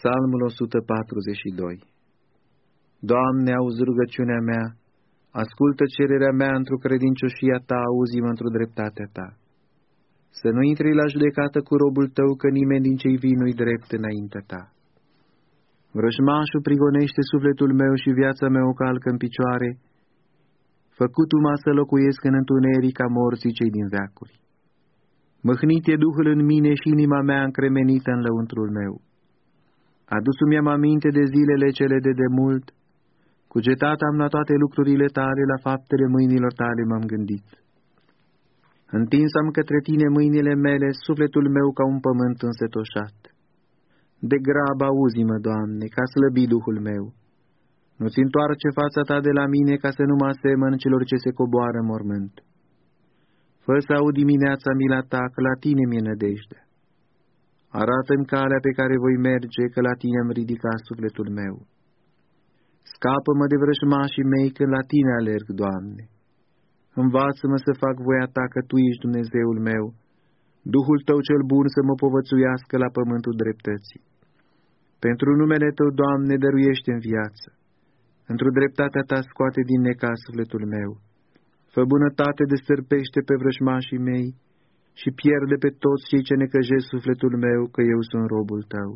Psalmul 142 Doamne, auzi rugăciunea mea, ascultă cererea mea într-o credincioșia Ta, auzi-mă într-o dreptatea Ta. Să nu intri la judecată cu robul Tău, că nimeni din cei vii nu-i drept înaintea Ta. Vrăjmașul prigonește sufletul meu și viața mea o calcă în picioare, făcut-mă să locuiesc în întuneric ca morții cei din veacuri. Măhnit e Duhul în mine și inima mea încremenită în lăuntrul meu. Adus-mi am aminte de zilele cele de demult, cugetat am la toate lucrurile tale, la faptele mâinilor tale m-am gândit. Întins am către tine mâinile mele, sufletul meu ca un pământ însetoșat. De grab auzi-mă, Doamne, ca slăbi Duhul meu. Nu-ți întoarce fața ta de la mine ca să nu mă asemăn celor ce se coboară mormânt. Fă să aud dimineața mila ta, că la tine mi-e nădejde. Arată-mi calea pe care voi merge, că la tine am ridicat sufletul meu. Scapă-mă de vrăjmașii mei, că la tine alerg, Doamne. Învață-mă să fac voia ta, că Tu ești Dumnezeul meu, Duhul Tău cel bun să mă povățuiască la pământul dreptății. Pentru numele Tău, Doamne, dăruiește în viață. Într-o dreptatea Ta scoate din necas sufletul meu. Fă bunătate de stârpește pe vrăjmașii mei, și pierde pe toți cei ce necăjesc sufletul meu că eu sunt robul tău.